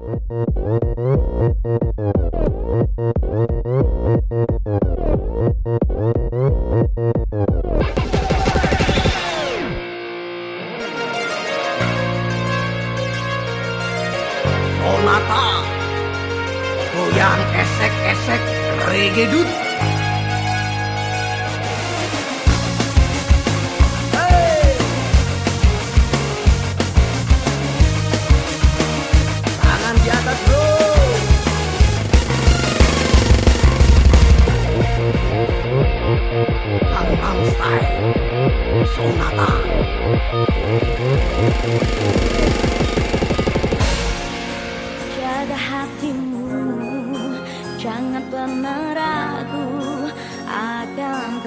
Sonata Goyang esek-esek reggae dude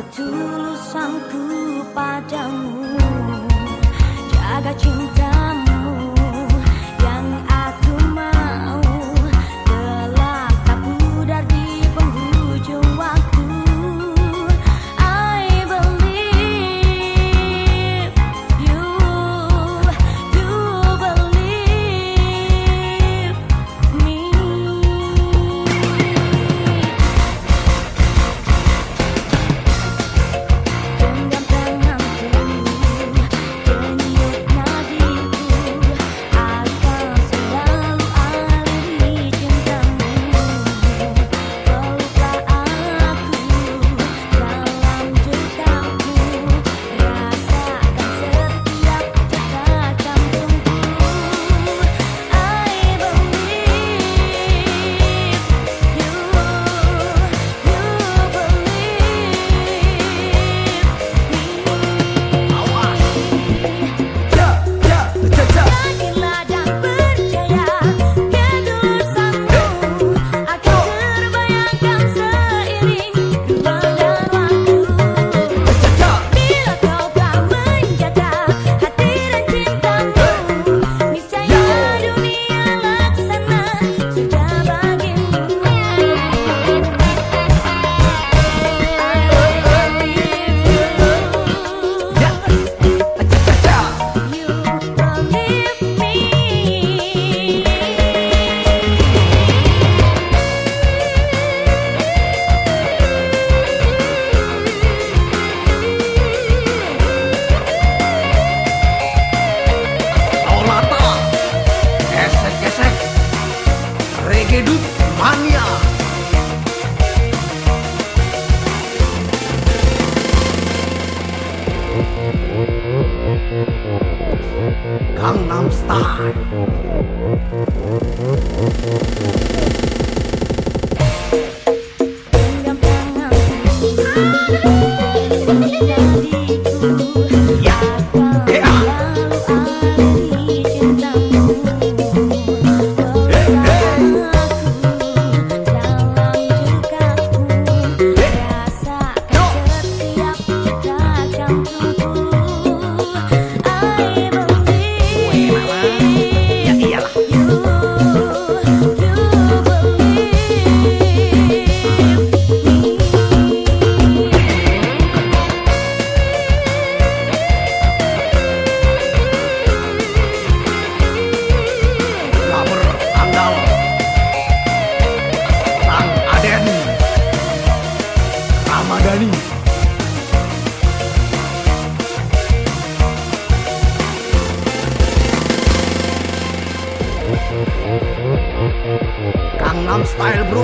ketulusanku padamu. Jaga cinta Mania. Gangnam Style. Gangnam Style, bro.